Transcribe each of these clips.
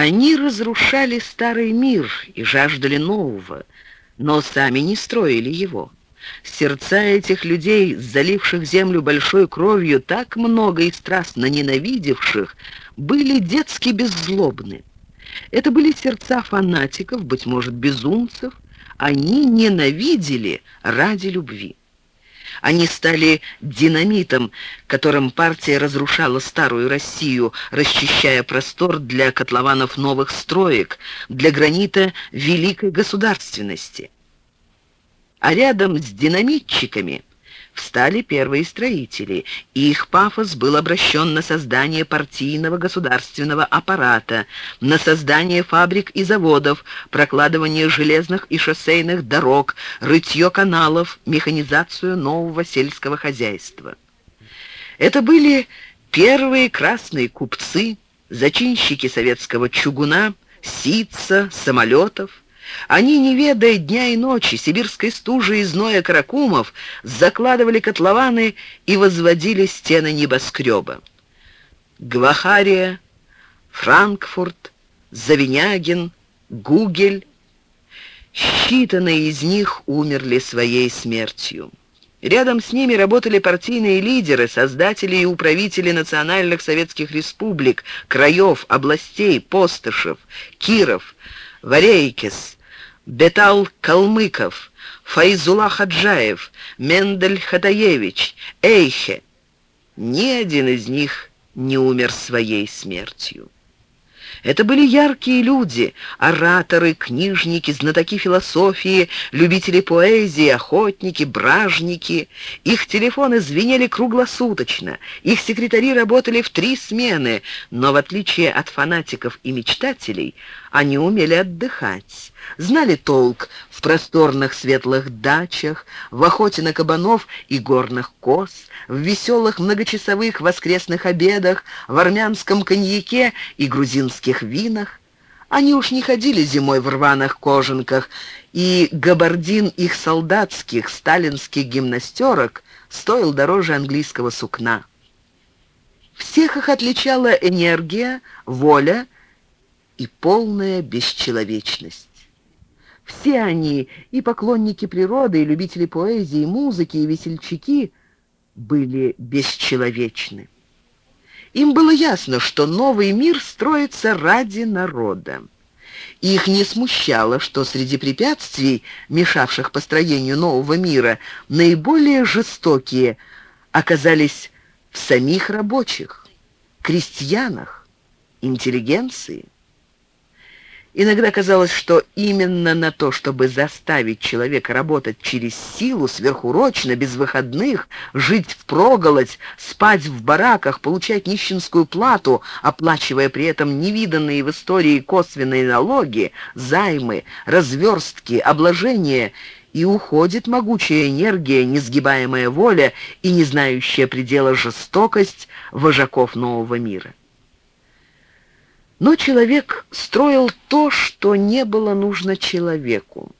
Они разрушали старый мир и жаждали нового, но сами не строили его. Сердца этих людей, заливших землю большой кровью, так много и страстно ненавидевших, были детски беззлобны. Это были сердца фанатиков, быть может, безумцев. Они ненавидели ради любви. Они стали динамитом, которым партия разрушала старую Россию, расчищая простор для котлованов новых строек, для гранита великой государственности. А рядом с динамитчиками – встали первые строители. Их пафос был обращен на создание партийного государственного аппарата, на создание фабрик и заводов, прокладывание железных и шоссейных дорог, рытье каналов, механизацию нового сельского хозяйства. Это были первые красные купцы, зачинщики советского чугуна, ситца, самолетов, они, не ведая дня и ночи, сибирской стужи и зноя каракумов, закладывали котлованы и возводили стены небоскреба. Гвахария, Франкфурт, Завинягин, Гугель. Считанные из них умерли своей смертью. Рядом с ними работали партийные лидеры, создатели и управители национальных советских республик, краев, областей, постышев, Киров, Варейкис, Бетал Калмыков, Файзула Хаджаев, Мендель Хатаевич, Эйхе. Ни один из них не умер своей смертью. Это были яркие люди, ораторы, книжники, знатоки философии, любители поэзии, охотники, бражники. Их телефоны звенели круглосуточно, их секретари работали в три смены, но в отличие от фанатиков и мечтателей, они умели отдыхать, знали толк в просторных светлых дачах, в охоте на кабанов и горных коз, в веселых многочасовых воскресных обедах, в армянском коньяке и грузинских винах. Они уж не ходили зимой в рваных кожанках, и габардин их солдатских сталинских гимнастерок стоил дороже английского сукна. Всех их отличала энергия, воля и полная бесчеловечность. Все они, и поклонники природы, и любители поэзии, и музыки, и весельчаки, были бесчеловечны. Им было ясно, что новый мир строится ради народа. Их не смущало, что среди препятствий, мешавших построению нового мира, наиболее жестокие оказались в самих рабочих, крестьянах, интеллигенции. Иногда казалось, что именно на то, чтобы заставить человека работать через силу, сверхурочно, без выходных, жить впроголодь, спать в бараках, получать нищенскую плату, оплачивая при этом невиданные в истории косвенные налоги, займы, разверстки, обложения, и уходит могучая энергия, несгибаемая воля и не знающая предела жестокость вожаков нового мира. Но человек строил то, что не было нужно человеку.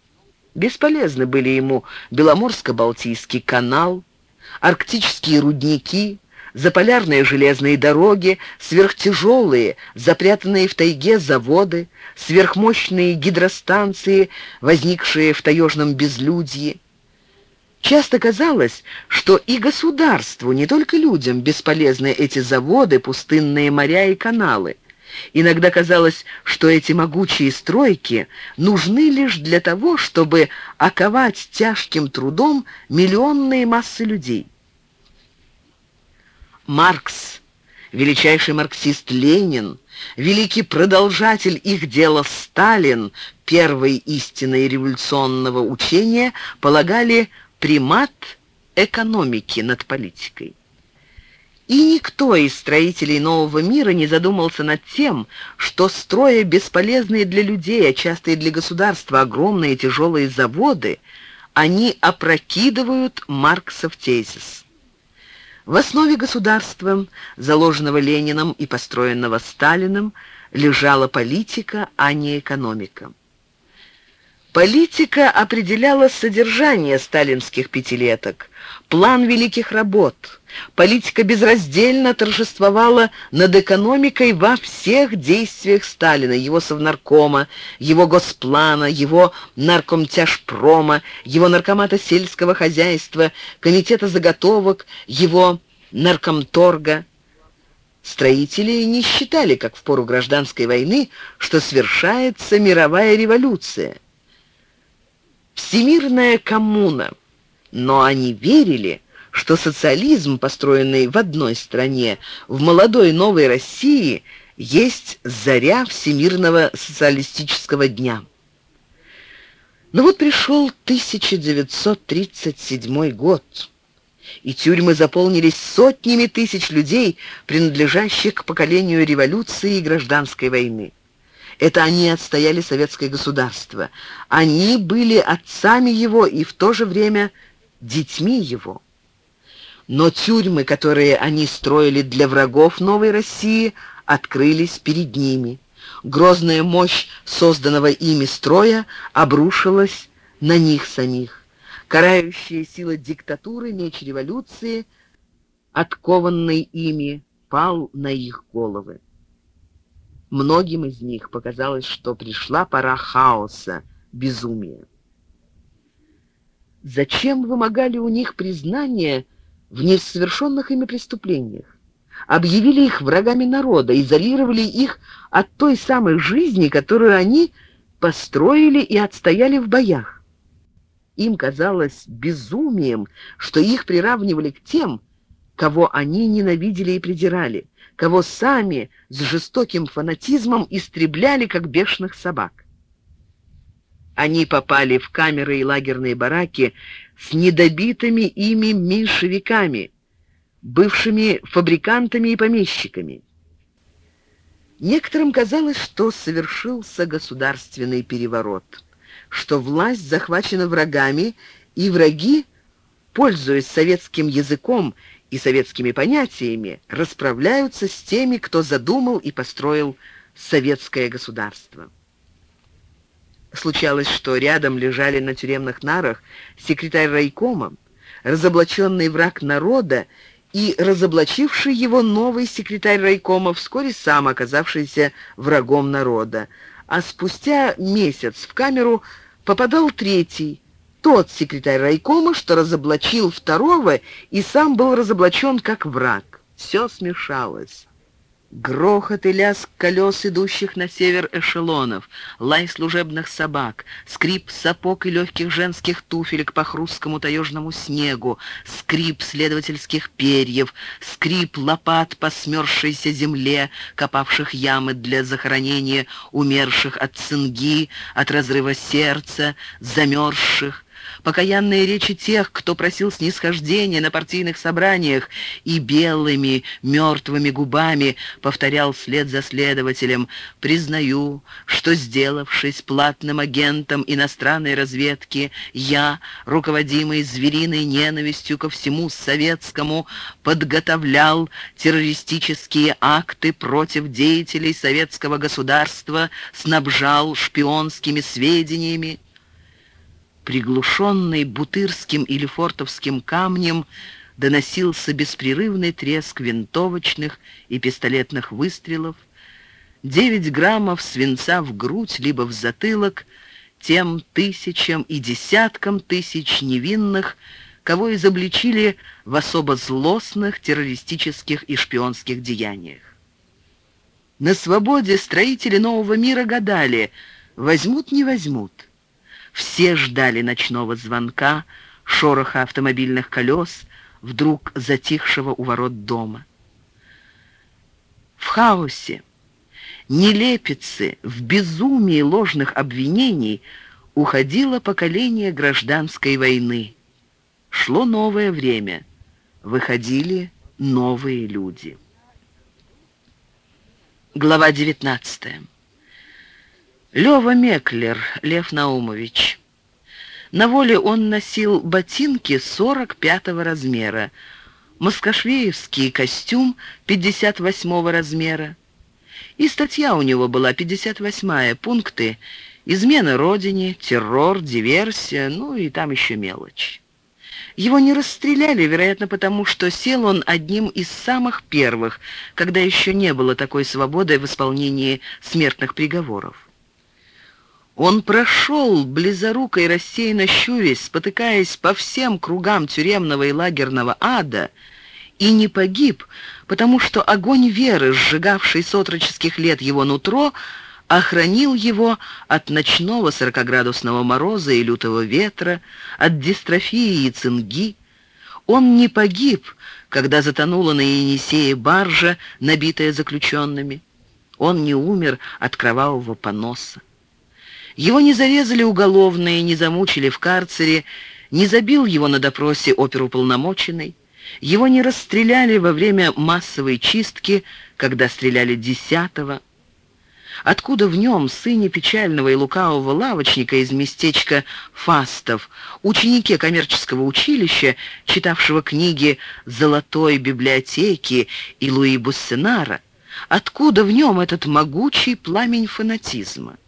Бесполезны были ему Беломорско-Балтийский канал, арктические рудники, заполярные железные дороги, сверхтяжелые, запрятанные в тайге заводы, сверхмощные гидростанции, возникшие в таежном безлюдье. Часто казалось, что и государству, не только людям, бесполезны эти заводы, пустынные моря и каналы. Иногда казалось, что эти могучие стройки нужны лишь для того, чтобы оковать тяжким трудом миллионные массы людей. Маркс, величайший марксист Ленин, великий продолжатель их дела Сталин, первой истиной революционного учения, полагали примат экономики над политикой. И никто из строителей нового мира не задумался над тем, что, строя бесполезные для людей, а часто и для государства огромные тяжелые заводы, они опрокидывают Марксов тезис. В основе государства, заложенного Лениным и построенного Сталиным, лежала политика, а не экономика. Политика определяла содержание сталинских пятилеток, план великих работ. Политика безраздельно торжествовала над экономикой во всех действиях Сталина, его совнаркома, его госплана, его наркомтяжпрома, его наркомата сельского хозяйства, комитета заготовок, его наркомторга. Строители не считали, как в пору гражданской войны, что свершается мировая революция – всемирная коммуна. Но они верили, что социализм, построенный в одной стране, в молодой новой России, есть заря всемирного социалистического дня. Но вот пришел 1937 год, и тюрьмы заполнились сотнями тысяч людей, принадлежащих к поколению революции и гражданской войны. Это они отстояли советское государство. Они были отцами его и в то же время детьми его. Но тюрьмы, которые они строили для врагов новой России, открылись перед ними. Грозная мощь созданного ими строя обрушилась на них самих. Карающая сила диктатуры, меч революции, откованный ими, пал на их головы. Многим из них показалось, что пришла пора хаоса, безумия. Зачем вымогали у них признания в несовершенных ими преступлениях? Объявили их врагами народа, изолировали их от той самой жизни, которую они построили и отстояли в боях. Им казалось безумием, что их приравнивали к тем, кого они ненавидели и придирали кого сами с жестоким фанатизмом истребляли, как бешеных собак. Они попали в камеры и лагерные бараки с недобитыми ими меньшевиками, бывшими фабрикантами и помещиками. Некоторым казалось, что совершился государственный переворот, что власть захвачена врагами, и враги, пользуясь советским языком и советскими понятиями расправляются с теми, кто задумал и построил советское государство. Случалось, что рядом лежали на тюремных нарах секретарь райкома, разоблаченный враг народа и разоблачивший его новый секретарь райкома, вскоре сам оказавшийся врагом народа. А спустя месяц в камеру попадал третий, тот секретарь райкома, что разоблачил второго и сам был разоблачен как враг. Все смешалось. Грохот и лязг колес, идущих на север эшелонов, лай служебных собак, скрип сапог и легких женских туфелек по хрусткому таежному снегу, скрип следовательских перьев, скрип лопат по смерзшейся земле, копавших ямы для захоронения умерших от цинги, от разрыва сердца, замерзших, покаянные речи тех, кто просил снисхождения на партийных собраниях и белыми мертвыми губами повторял след за следователем «Признаю, что, сделавшись платным агентом иностранной разведки, я, руководимый звериной ненавистью ко всему советскому, подготовлял террористические акты против деятелей советского государства, снабжал шпионскими сведениями, приглушенный бутырским или фортовским камнем, доносился беспрерывный треск винтовочных и пистолетных выстрелов, 9 граммов свинца в грудь либо в затылок тем тысячам и десяткам тысяч невинных, кого изобличили в особо злостных террористических и шпионских деяниях. На свободе строители нового мира гадали, возьмут, не возьмут. Все ждали ночного звонка, шороха автомобильных колес, вдруг затихшего у ворот дома. В хаосе, нелепице, в безумии ложных обвинений уходило поколение гражданской войны. Шло новое время, выходили новые люди. Глава девятнадцатая. Лёва Меклер, Лев Наумович. На воле он носил ботинки 45-го размера, москошвеевский костюм 58-го размера. И статья у него была 58-я, пункты Измена родине, террор, диверсия, ну и там еще мелочь. Его не расстреляли, вероятно, потому что сел он одним из самых первых, когда еще не было такой свободы в исполнении смертных приговоров. Он прошел, близоруко и рассеянно щурясь, спотыкаясь по всем кругам тюремного и лагерного ада, и не погиб, потому что огонь веры, сжигавший с отроческих лет его нутро, охранил его от ночного сорокоградусного мороза и лютого ветра, от дистрофии и цинги. Он не погиб, когда затонула на Енисее баржа, набитая заключенными. Он не умер от кровавого поноса. Его не зарезали уголовные, не замучили в карцере, не забил его на допросе оперуполномоченный. Его не расстреляли во время массовой чистки, когда стреляли десятого. Откуда в нем, сыне печального и лукавого лавочника из местечка Фастов, ученике коммерческого училища, читавшего книги «Золотой библиотеки» и Луи Буссенара, откуда в нем этот могучий пламень фанатизма?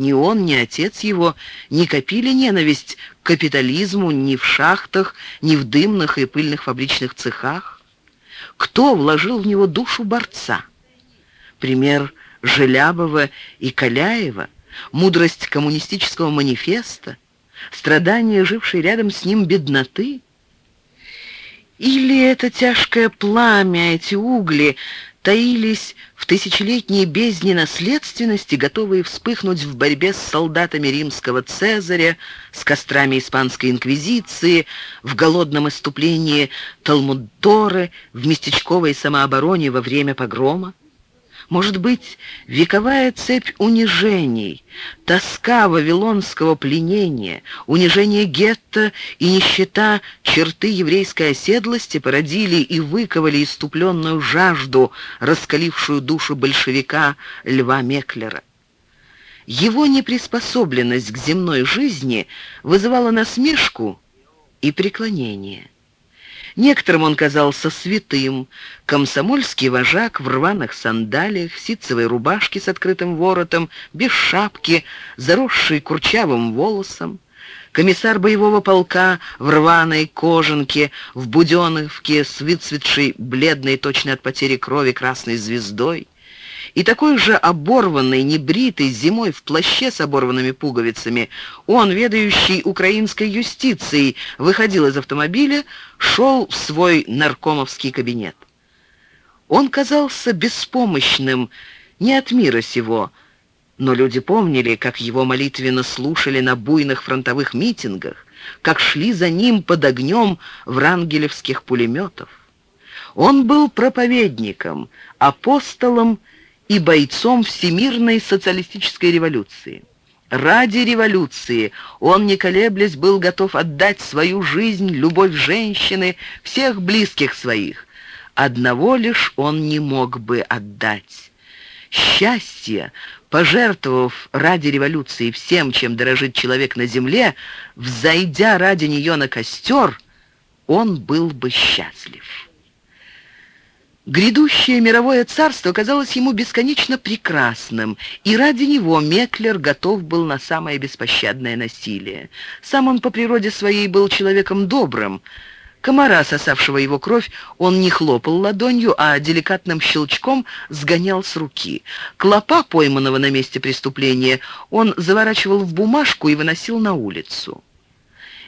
Ни он, ни отец его не копили ненависть к капитализму ни в шахтах, ни в дымных и пыльных фабричных цехах. Кто вложил в него душу борца? Пример Желябова и Каляева, мудрость коммунистического манифеста, страдания, жившей рядом с ним бедноты? Или это тяжкое пламя, эти угли, таились тысячелетней бездне наследственности, готовые вспыхнуть в борьбе с солдатами римского Цезаря, с кострами испанской инквизиции, в голодном иступлении Талмуддоры, в местечковой самообороне во время погрома? Может быть, вековая цепь унижений, тоска вавилонского пленения, унижение гетто и нищета черты еврейской оседлости породили и выковали иступленную жажду, раскалившую душу большевика Льва Меклера. Его неприспособленность к земной жизни вызывала насмешку и преклонение. Некоторым он казался святым, комсомольский вожак в рваных сандалиях, ситцевой рубашке с открытым воротом, без шапки, заросший курчавым волосом. Комиссар боевого полка в рваной кожанке, в буденовке с выцветшей, бледной точно от потери крови красной звездой и такой же оборванный, небритый, зимой в плаще с оборванными пуговицами, он, ведающий украинской юстицией, выходил из автомобиля, шел в свой наркомовский кабинет. Он казался беспомощным не от мира сего, но люди помнили, как его молитвенно слушали на буйных фронтовых митингах, как шли за ним под огнем врангелевских пулеметов. Он был проповедником, апостолом и бойцом всемирной социалистической революции. Ради революции он, не колеблясь, был готов отдать свою жизнь, любовь женщины, всех близких своих. Одного лишь он не мог бы отдать. Счастье, пожертвовав ради революции всем, чем дорожит человек на земле, взойдя ради нее на костер, он был бы счастлив. Грядущее мировое царство казалось ему бесконечно прекрасным, и ради него Меклер готов был на самое беспощадное насилие. Сам он по природе своей был человеком добрым. Комара, сосавшего его кровь, он не хлопал ладонью, а деликатным щелчком сгонял с руки. Клопа, пойманного на месте преступления, он заворачивал в бумажку и выносил на улицу.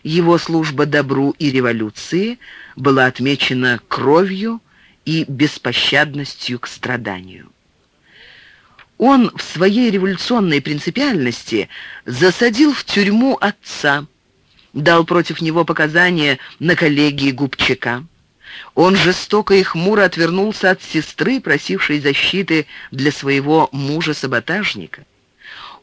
Его служба добру и революции была отмечена кровью, и беспощадностью к страданию. Он в своей революционной принципиальности засадил в тюрьму отца, дал против него показания на коллегии Губчака. Он жестоко и хмуро отвернулся от сестры, просившей защиты для своего мужа-саботажника.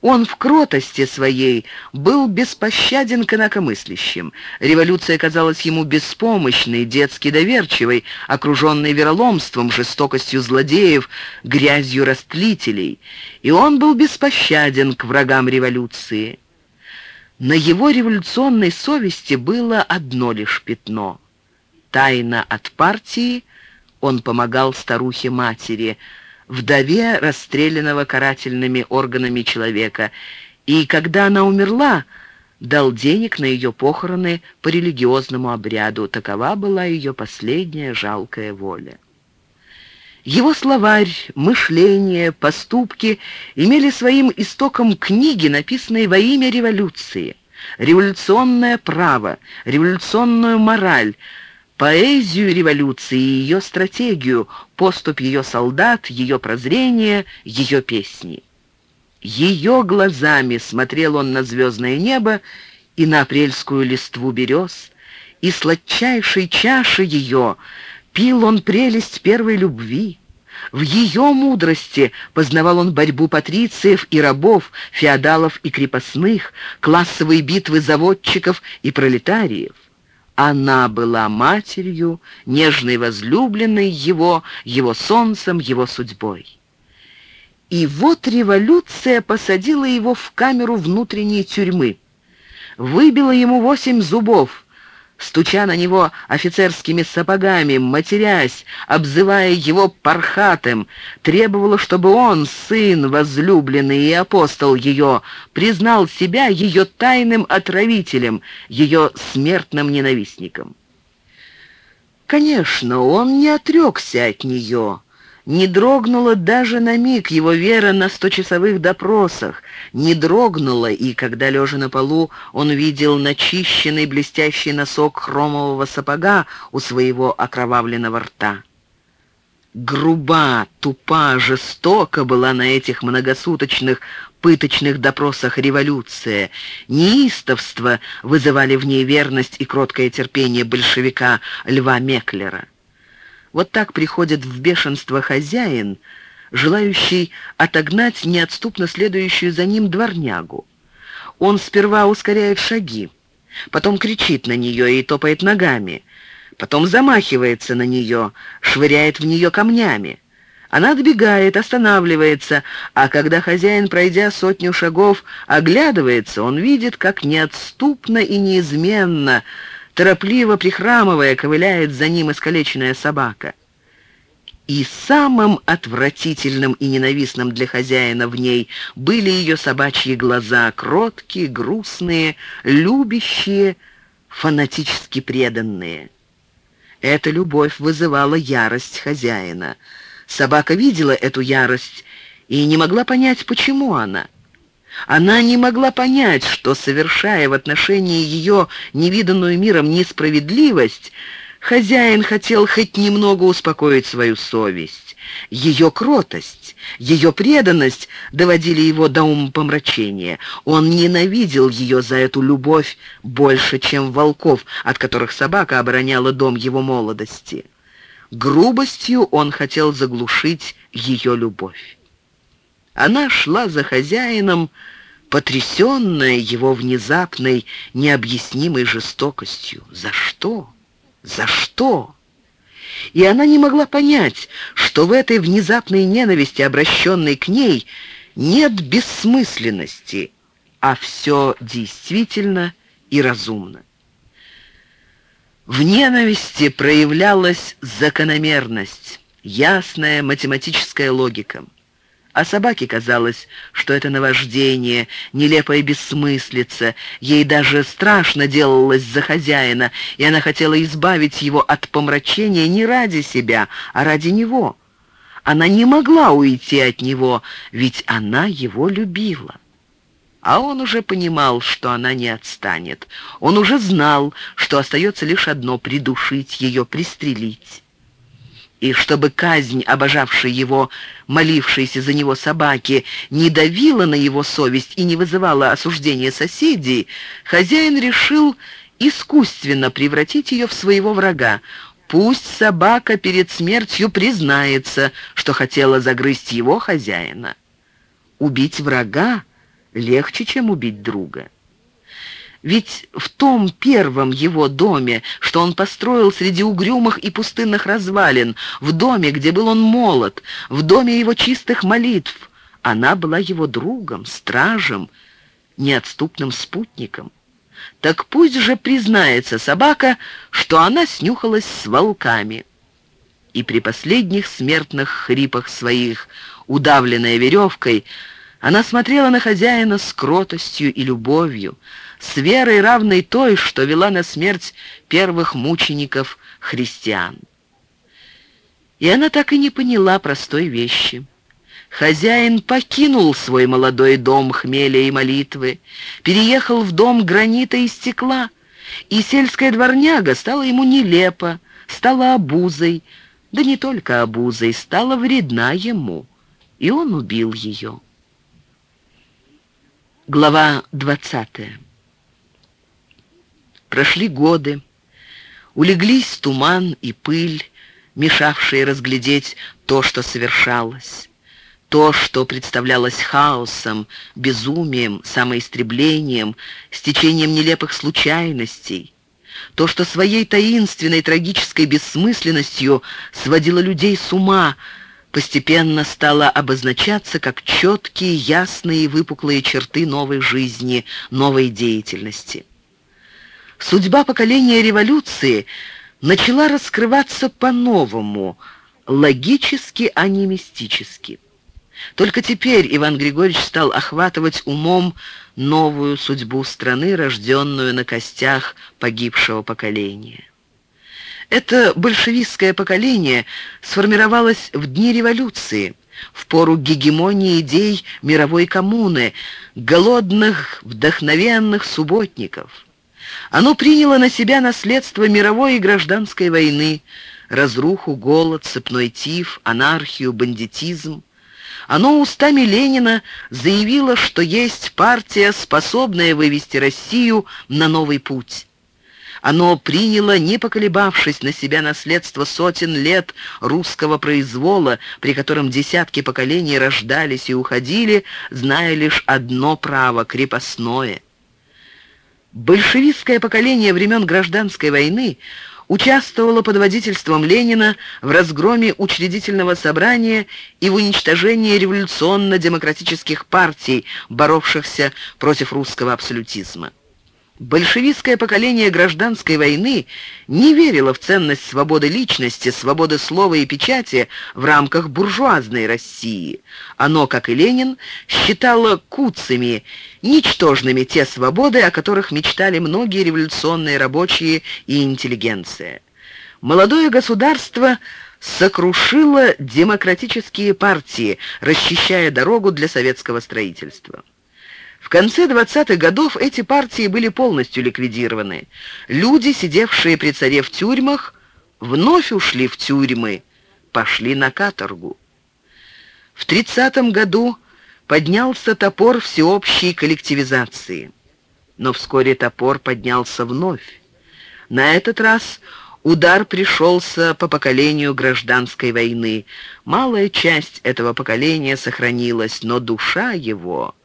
Он в кротости своей был беспощаден к инакомыслящим. Революция казалась ему беспомощной, детски доверчивой, окруженной вероломством, жестокостью злодеев, грязью растлителей. И он был беспощаден к врагам революции. На его революционной совести было одно лишь пятно. Тайно от партии он помогал старухе-матери – вдове расстрелянного карательными органами человека, и когда она умерла, дал денег на ее похороны по религиозному обряду. Такова была ее последняя жалкая воля. Его словарь, мышление, поступки имели своим истоком книги, написанные во имя революции. Революционное право, революционную мораль, поэзию революции и ее стратегию, поступ ее солдат, ее прозрение, ее песни. Ее глазами смотрел он на звездное небо и на апрельскую листву берез, и сладчайшей чаши ее пил он прелесть первой любви. В ее мудрости познавал он борьбу патрициев и рабов, феодалов и крепостных, классовые битвы заводчиков и пролетариев. Она была матерью, нежной возлюбленной его, его солнцем, его судьбой. И вот революция посадила его в камеру внутренней тюрьмы. Выбила ему восемь зубов, стуча на него офицерскими сапогами, матерясь, обзывая его пархатым, требовала, чтобы он, сын возлюбленный и апостол ее, признал себя ее тайным отравителем, ее смертным ненавистником. Конечно, он не отрекся от нее, не дрогнула даже на миг его вера на сточасовых допросах, не дрогнула, и когда, лежа на полу, он видел начищенный блестящий носок хромового сапога у своего окровавленного рта. Груба, тупа, жестока была на этих многосуточных пыточных допросах революция. Неистовство вызывали в ней верность и кроткое терпение большевика Льва Меклера. Вот так приходит в бешенство хозяин, желающий отогнать неотступно следующую за ним дворнягу. Он сперва ускоряет шаги, потом кричит на нее и топает ногами, потом замахивается на нее, швыряет в нее камнями. Она отбегает, останавливается, а когда хозяин, пройдя сотню шагов, оглядывается, он видит, как неотступно и неизменно Торопливо прихрамывая, ковыляет за ним искалеченная собака. И самым отвратительным и ненавистным для хозяина в ней были ее собачьи глаза, кроткие, грустные, любящие, фанатически преданные. Эта любовь вызывала ярость хозяина. Собака видела эту ярость и не могла понять, почему она. Она не могла понять, что, совершая в отношении ее невиданную миром несправедливость, хозяин хотел хоть немного успокоить свою совесть. Ее кротость, ее преданность доводили его до умопомрачения. Он ненавидел ее за эту любовь больше, чем волков, от которых собака обороняла дом его молодости. Грубостью он хотел заглушить ее любовь. Она шла за хозяином, потрясенная его внезапной, необъяснимой жестокостью. За что? За что? И она не могла понять, что в этой внезапной ненависти, обращенной к ней, нет бессмысленности, а все действительно и разумно. В ненависти проявлялась закономерность, ясная математическая логика. А собаке казалось, что это наваждение, нелепая бессмыслица. Ей даже страшно делалось за хозяина, и она хотела избавить его от помрачения не ради себя, а ради него. Она не могла уйти от него, ведь она его любила. А он уже понимал, что она не отстанет. Он уже знал, что остается лишь одно — придушить ее, пристрелить и чтобы казнь, обожавшей его, молившейся за него собаки, не давила на его совесть и не вызывала осуждения соседей, хозяин решил искусственно превратить ее в своего врага. Пусть собака перед смертью признается, что хотела загрызть его хозяина. Убить врага легче, чем убить друга. Ведь в том первом его доме, что он построил среди угрюмых и пустынных развалин, в доме, где был он молод, в доме его чистых молитв, она была его другом, стражем, неотступным спутником. Так пусть же признается собака, что она снюхалась с волками. И при последних смертных хрипах своих, удавленная веревкой, Она смотрела на хозяина с кротостью и любовью, с верой, равной той, что вела на смерть первых мучеников христиан. И она так и не поняла простой вещи. Хозяин покинул свой молодой дом хмеля и молитвы, переехал в дом гранита и стекла, и сельская дворняга стала ему нелепа, стала обузой, да не только обузой, стала вредна ему, и он убил ее. Глава 20. Прошли годы, улеглись туман и пыль, мешавшие разглядеть то, что совершалось. То, что представлялось хаосом, безумием, самоистреблением, стечением нелепых случайностей. То, что своей таинственной трагической бессмысленностью сводило людей с ума, постепенно стало обозначаться как четкие, ясные и выпуклые черты новой жизни, новой деятельности. Судьба поколения революции начала раскрываться по-новому, логически, а не мистически. Только теперь Иван Григорьевич стал охватывать умом новую судьбу страны, рожденную на костях погибшего поколения. Это большевистское поколение сформировалось в дни революции, в пору гегемонии идей мировой коммуны, голодных, вдохновенных субботников. Оно приняло на себя наследство мировой и гражданской войны, разруху, голод, цепной тиф, анархию, бандитизм. Оно устами Ленина заявило, что есть партия, способная вывести Россию на новый путь. Оно приняло, не поколебавшись на себя наследство сотен лет русского произвола, при котором десятки поколений рождались и уходили, зная лишь одно право — крепостное. Большевистское поколение времен Гражданской войны участвовало под водительством Ленина в разгроме учредительного собрания и в уничтожении революционно-демократических партий, боровшихся против русского абсолютизма. Большевистское поколение гражданской войны не верило в ценность свободы личности, свободы слова и печати в рамках буржуазной России. Оно, как и Ленин, считало куцами, ничтожными те свободы, о которых мечтали многие революционные рабочие и интеллигенция. Молодое государство сокрушило демократические партии, расчищая дорогу для советского строительства. В конце 20-х годов эти партии были полностью ликвидированы. Люди, сидевшие при царе в тюрьмах, вновь ушли в тюрьмы, пошли на каторгу. В 30 году поднялся топор всеобщей коллективизации. Но вскоре топор поднялся вновь. На этот раз удар пришелся по поколению гражданской войны. Малая часть этого поколения сохранилась, но душа его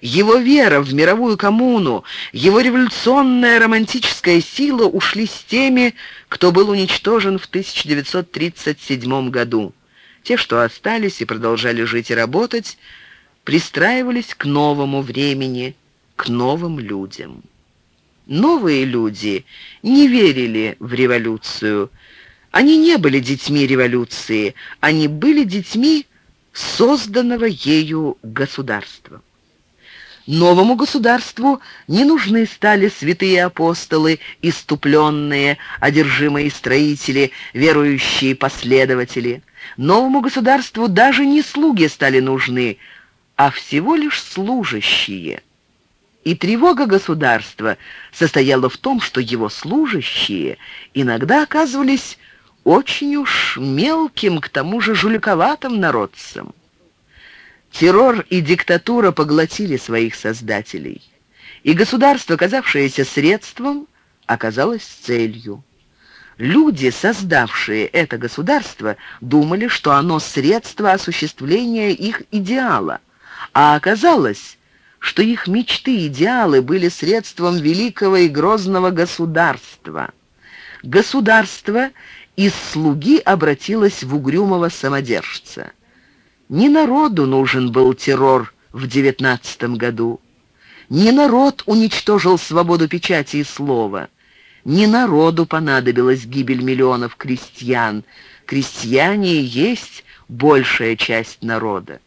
его вера в мировую коммуну, его революционная романтическая сила ушли с теми, кто был уничтожен в 1937 году. Те, что остались и продолжали жить и работать, пристраивались к новому времени, к новым людям. Новые люди не верили в революцию. Они не были детьми революции, они были детьми созданного ею государства. Новому государству не нужны стали святые апостолы, иступленные, одержимые строители, верующие последователи. Новому государству даже не слуги стали нужны, а всего лишь служащие. И тревога государства состояла в том, что его служащие иногда оказывались очень уж мелким, к тому же жуликоватым народцем. Террор и диктатура поглотили своих создателей, и государство, казавшееся средством, оказалось целью. Люди, создавшие это государство, думали, что оно средство осуществления их идеала, а оказалось, что их мечты и идеалы были средством великого и грозного государства. Государство из слуги обратилось в угрюмого самодержца. Не народу нужен был террор в девятнадцатом году. Не народ уничтожил свободу печати и слова. Не народу понадобилась гибель миллионов крестьян. Крестьяне и есть большая часть народа.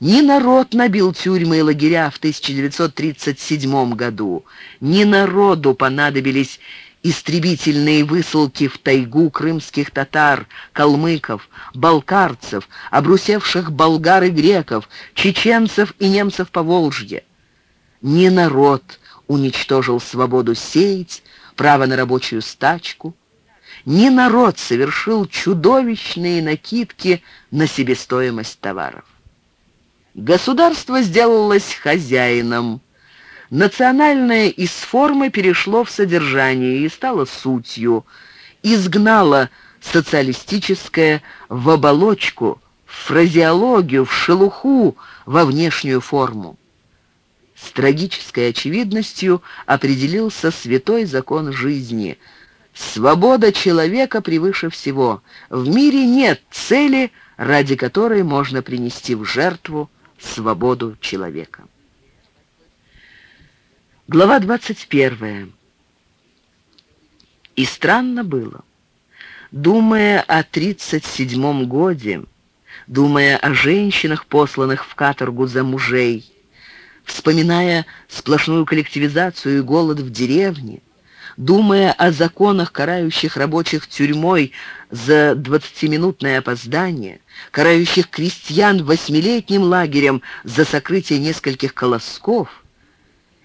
Не народ набил тюрьмы и лагеря в 1937 году, не народу понадобились истребительные высылки в тайгу крымских татар, калмыков, балкарцев, обрусевших болгар и греков, чеченцев и немцев по Волжье. Не народ уничтожил свободу сеять, право на рабочую стачку. Не народ совершил чудовищные накидки на себестоимость товаров. Государство сделалось хозяином, Национальное из формы перешло в содержание и стало сутью, изгнало социалистическое в оболочку, в фразеологию, в шелуху, во внешнюю форму. С трагической очевидностью определился святой закон жизни. Свобода человека превыше всего. В мире нет цели, ради которой можно принести в жертву свободу человека. Глава 21. И странно было. Думая о 37-м годе, думая о женщинах, посланных в каторгу за мужей, вспоминая сплошную коллективизацию и голод в деревне, думая о законах, карающих рабочих тюрьмой за двадцатиминутное опоздание, карающих крестьян восьмилетним лагерем за сокрытие нескольких колосков,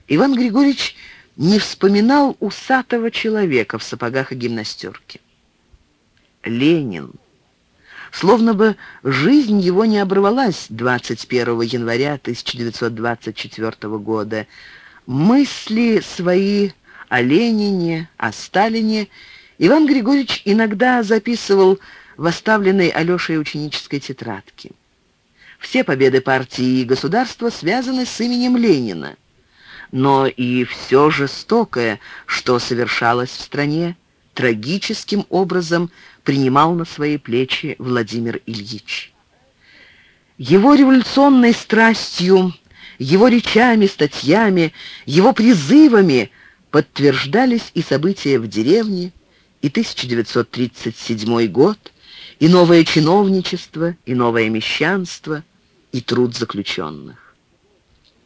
Иван Григорьевич не вспоминал усатого человека в сапогах и гимнастерке. Ленин. Словно бы жизнь его не оборвалась 21 января 1924 года. Мысли свои о Ленине, о Сталине Иван Григорьевич иногда записывал в оставленной Алешей ученической тетрадке. Все победы партии и государства связаны с именем Ленина но и все жестокое, что совершалось в стране, трагическим образом принимал на свои плечи Владимир Ильич. Его революционной страстью, его речами, статьями, его призывами подтверждались и события в деревне, и 1937 год, и новое чиновничество, и новое мещанство, и труд заключенных.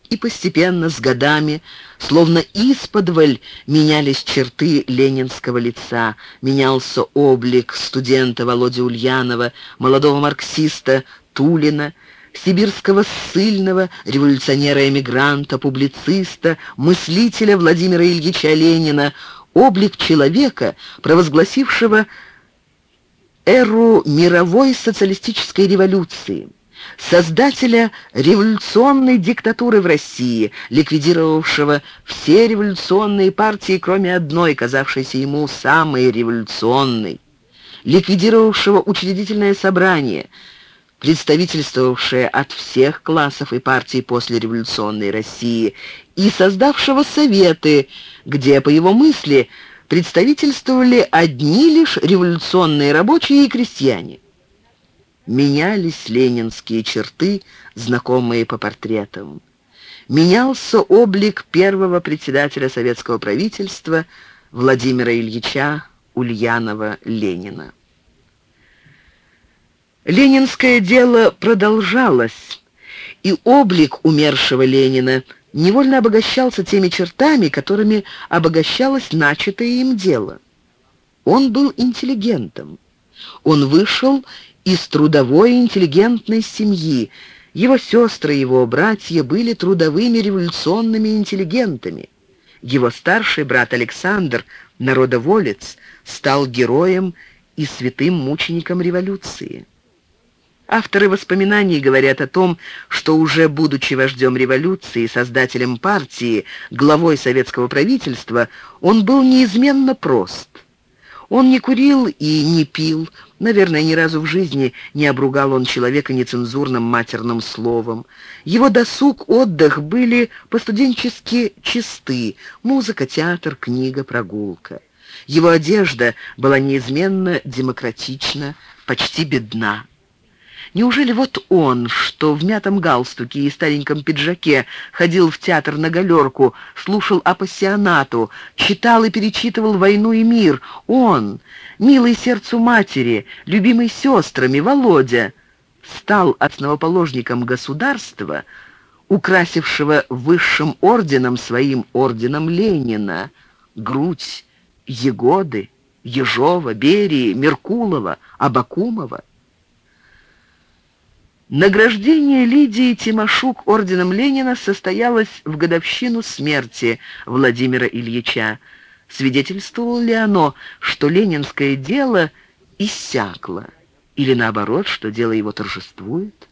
И постепенно, с годами, словно исподволь, менялись черты ленинского лица, менялся облик студента Володи Ульянова, молодого марксиста Тулина, сибирского ссыльного, революционера-эмигранта, публициста, мыслителя Владимира Ильича Ленина, облик человека, провозгласившего эру мировой социалистической революции создателя революционной диктатуры в России, ликвидировавшего все революционные партии, кроме одной, казавшейся ему самой революционной, ликвидировавшего учредительное собрание, представительствовавшее от всех классов и партий после революционной России, и создавшего советы, где, по его мысли, представительствовали одни лишь революционные рабочие и крестьяне менялись ленинские черты, знакомые по портретам. Менялся облик первого председателя советского правительства Владимира Ильича Ульянова-Ленина. Ленинское дело продолжалось, и облик умершего Ленина невольно обогащался теми чертами, которыми обогащалось начатое им дело. Он был интеллигентом. Он вышел из трудовой интеллигентной семьи. Его сестры, его братья были трудовыми революционными интеллигентами. Его старший брат Александр, народоволец, стал героем и святым мучеником революции. Авторы воспоминаний говорят о том, что уже будучи вождем революции, создателем партии, главой советского правительства, он был неизменно прост. Он не курил и не пил, Наверное, ни разу в жизни не обругал он человека нецензурным матерным словом. Его досуг, отдых были постуденчески чисты. Музыка, театр, книга, прогулка. Его одежда была неизменно демократична, почти бедна. Неужели вот он, что в мятом галстуке и стареньком пиджаке ходил в театр на галерку, слушал апассионату, читал и перечитывал «Войну и мир», он, милый сердцу матери, любимый сестрами, Володя, стал основоположником государства, украсившего высшим орденом своим орденом Ленина, грудь Егоды, Ежова, Берии, Меркулова, Абакумова. Награждение Лидии Тимошук орденом Ленина состоялось в годовщину смерти Владимира Ильича. Свидетельствовало ли оно, что ленинское дело иссякло, или наоборот, что дело его торжествует?